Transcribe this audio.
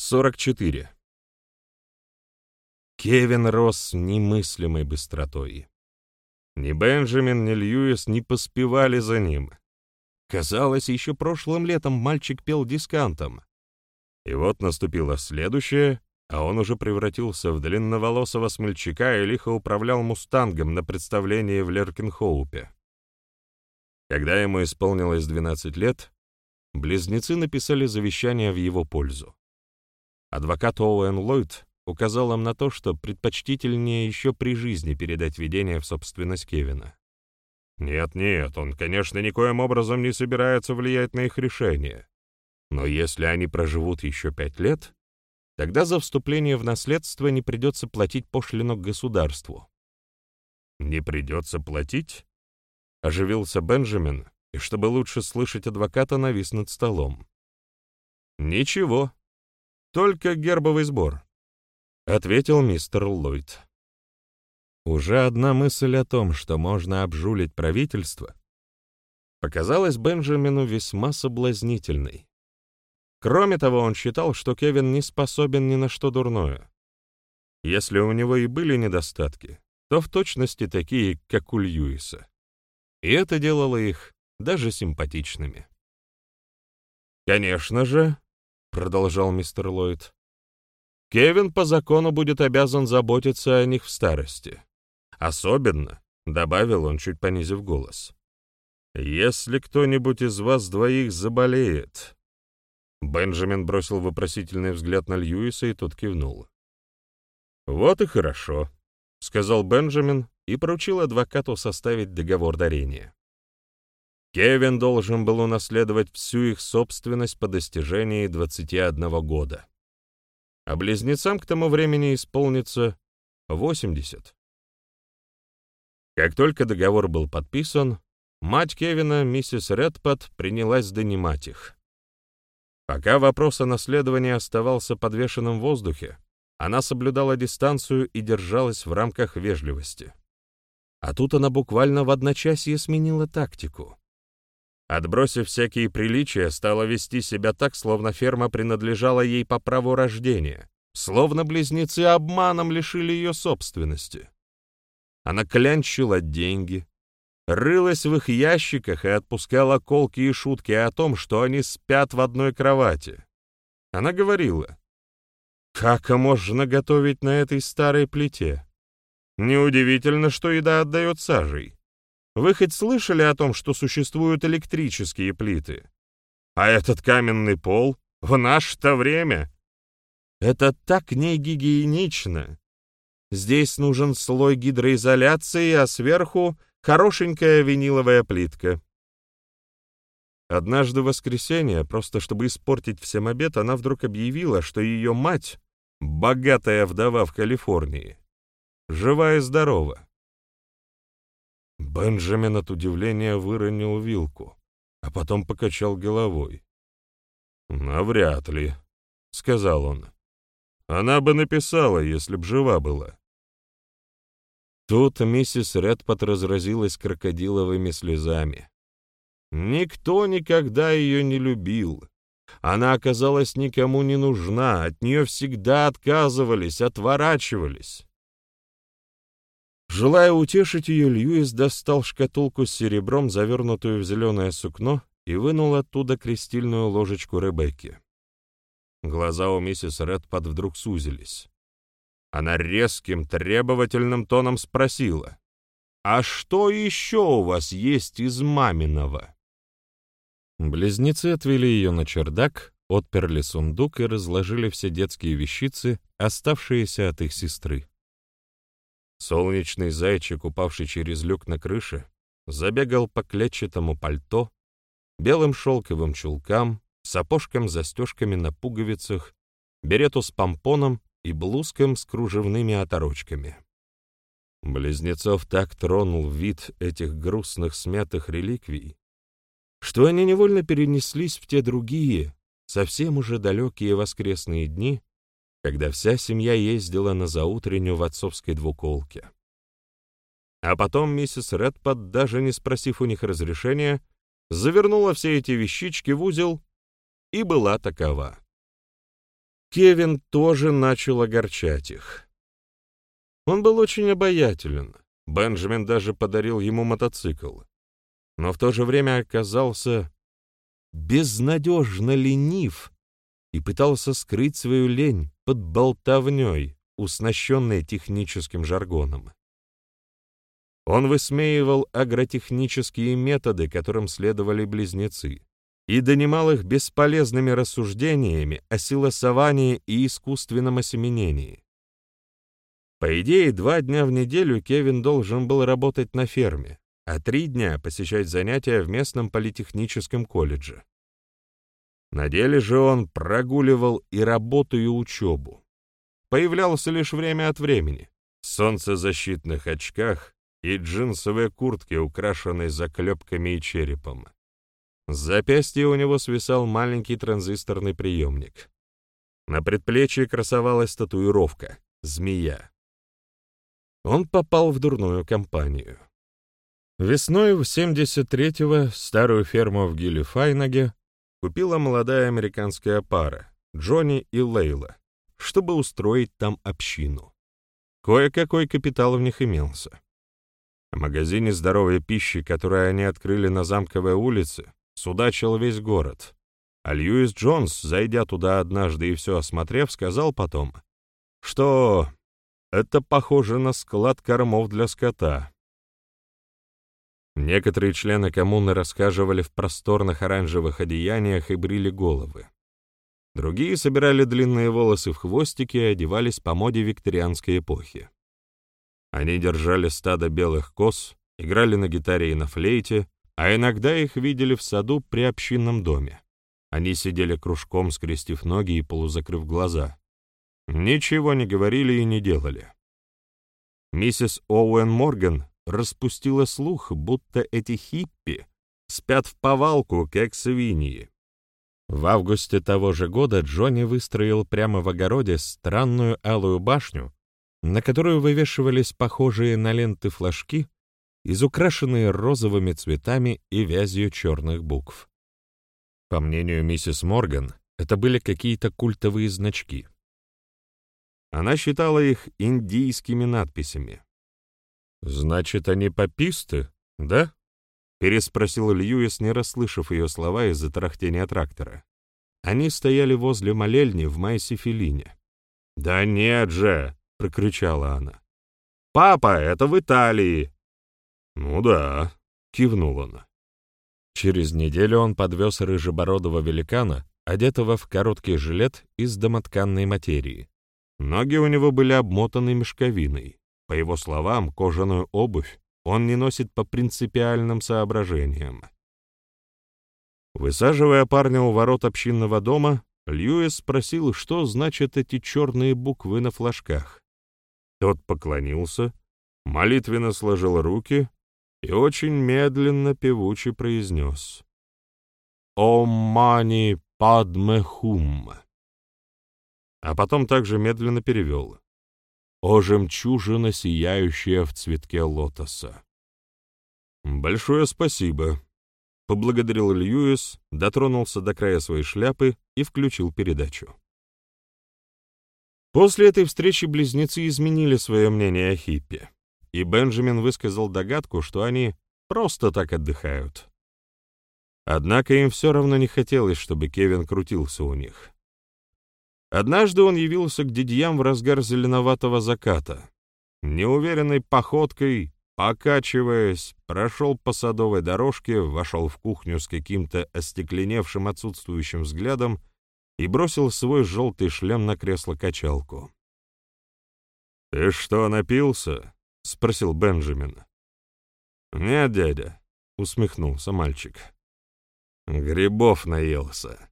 44. Кевин рос с немыслимой быстротой. Ни Бенджамин, ни Льюис не поспевали за ним. Казалось, еще прошлым летом мальчик пел дискантом. И вот наступило следующее, а он уже превратился в длинноволосого смельчака и лихо управлял мустангом на представлении в Леркенхоупе. Когда ему исполнилось 12 лет, близнецы написали завещание в его пользу. Адвокат Оуэн Ллойд указал им на то, что предпочтительнее еще при жизни передать видение в собственность Кевина. Нет-нет, он, конечно, никоим образом не собирается влиять на их решение. Но если они проживут еще пять лет, тогда за вступление в наследство не придется платить пошлину к государству. «Не придется платить?» — оживился Бенджамин, и, чтобы лучше слышать адвоката, навис над столом. «Ничего, только гербовый сбор», — ответил мистер Ллойд. Уже одна мысль о том, что можно обжулить правительство, показалась Бенджамину весьма соблазнительной. Кроме того, он считал, что Кевин не способен ни на что дурное. Если у него и были недостатки, то в точности такие, как у Льюиса. И это делало их даже симпатичными. Конечно же, — продолжал мистер Ллойд. «Кевин по закону будет обязан заботиться о них в старости. Особенно, — добавил он, чуть понизив голос, — если кто-нибудь из вас двоих заболеет». Бенджамин бросил вопросительный взгляд на Льюиса, и тот кивнул. «Вот и хорошо», — сказал Бенджамин и поручил адвокату составить договор дарения. Кевин должен был унаследовать всю их собственность по достижении 21 года. А близнецам к тому времени исполнится 80. Как только договор был подписан, мать Кевина, миссис Редпад, принялась донимать их. Пока вопрос о наследовании оставался подвешенным в воздухе, она соблюдала дистанцию и держалась в рамках вежливости. А тут она буквально в одночасье сменила тактику. Отбросив всякие приличия, стала вести себя так, словно ферма принадлежала ей по праву рождения, словно близнецы обманом лишили ее собственности. Она клянчила деньги, рылась в их ящиках и отпускала колки и шутки о том, что они спят в одной кровати. Она говорила, «Как можно готовить на этой старой плите? Неудивительно, что еда отдает сажей. Вы хоть слышали о том, что существуют электрические плиты? А этот каменный пол в наше-то время? Это так не гигиенично. Здесь нужен слой гидроизоляции, а сверху хорошенькая виниловая плитка. Однажды в воскресенье, просто чтобы испортить всем обед, она вдруг объявила, что ее мать, богатая вдова в Калифорнии, жива и здорова. Бенджамин от удивления выронил вилку, а потом покачал головой. «Навряд ли», — сказал он. «Она бы написала, если б жива была». Тут миссис Редпот разразилась крокодиловыми слезами. Никто никогда ее не любил. Она оказалась никому не нужна, от нее всегда отказывались, отворачивались. Желая утешить ее, Льюис достал шкатулку с серебром, завернутую в зеленое сукно, и вынул оттуда крестильную ложечку Ребекки. Глаза у миссис Редпад вдруг сузились. Она резким, требовательным тоном спросила, «А что еще у вас есть из маминого?» Близнецы отвели ее на чердак, отперли сундук и разложили все детские вещицы, оставшиеся от их сестры. Солнечный зайчик, упавший через люк на крыше, забегал по клетчатому пальто, белым шелковым чулкам, сапожкам с застежками на пуговицах, берету с помпоном и блузкам с кружевными оторочками. Близнецов так тронул вид этих грустных смятых реликвий, что они невольно перенеслись в те другие, совсем уже далекие воскресные дни, когда вся семья ездила на заутренню в отцовской двуколке. А потом миссис Редпад, даже не спросив у них разрешения, завернула все эти вещички в узел и была такова. Кевин тоже начал огорчать их. Он был очень обаятелен. Бенджамин даже подарил ему мотоцикл. Но в то же время оказался безнадежно ленив и пытался скрыть свою лень под болтовней, уснащенной техническим жаргоном. Он высмеивал агротехнические методы, которым следовали близнецы, и донимал их бесполезными рассуждениями о силосовании и искусственном осеменении. По идее, два дня в неделю Кевин должен был работать на ферме, а три дня посещать занятия в местном политехническом колледже. На деле же он прогуливал и работу, и учебу. Появлялся лишь время от времени, в солнцезащитных очках и джинсовой куртке, украшенной заклепками и черепом. С запястья у него свисал маленький транзисторный приемник. На предплечье красовалась татуировка — змея. Он попал в дурную компанию. Весной в 73-го старую ферму в Гиллифайнаге купила молодая американская пара, Джонни и Лейла, чтобы устроить там общину. Кое-какой капитал в них имелся. О магазине здоровой пищи, который они открыли на Замковой улице, судачил весь город. А Льюис Джонс, зайдя туда однажды и все осмотрев, сказал потом, что это похоже на склад кормов для скота, Некоторые члены коммуны рассказывали в просторных оранжевых одеяниях и брили головы. Другие собирали длинные волосы в хвостики и одевались по моде викторианской эпохи. Они держали стадо белых коз, играли на гитаре и на флейте, а иногда их видели в саду при общинном доме. Они сидели кружком, скрестив ноги и полузакрыв глаза. Ничего не говорили и не делали. Миссис Оуэн Морган распустила слух, будто эти хиппи спят в повалку, как свиньи. В августе того же года Джонни выстроил прямо в огороде странную алую башню, на которую вывешивались похожие на ленты флажки, изукрашенные розовыми цветами и вязью черных букв. По мнению миссис Морган, это были какие-то культовые значки. Она считала их индийскими надписями. «Значит, они пописты, да?» — переспросил Льюис, не расслышав ее слова из-за тарахтения трактора. Они стояли возле молельни в Майсифилине. «Да нет же!» — прокричала она. «Папа, это в Италии!» «Ну да», — кивнул он. Через неделю он подвез рыжебородого великана, одетого в короткий жилет из домотканной материи. Ноги у него были обмотаны мешковиной. По его словам, кожаную обувь он не носит по принципиальным соображениям. Высаживая парня у ворот общинного дома, Льюис спросил, что значат эти черные буквы на флажках. Тот поклонился, молитвенно сложил руки и очень медленно певуче произнес «О мани падме хум», а потом также медленно перевел о жемчужина, сияющая в цветке лотоса. «Большое спасибо», — поблагодарил Льюис, дотронулся до края своей шляпы и включил передачу. После этой встречи близнецы изменили свое мнение о хиппи, и Бенджамин высказал догадку, что они просто так отдыхают. Однако им все равно не хотелось, чтобы Кевин крутился у них. Однажды он явился к дядьям в разгар зеленоватого заката. Неуверенной походкой, покачиваясь, прошел по садовой дорожке, вошел в кухню с каким-то остекленевшим отсутствующим взглядом и бросил свой желтый шлем на кресло-качалку. «Ты что, напился?» — спросил Бенджамин. «Нет, дядя», — усмехнулся мальчик. «Грибов наелся».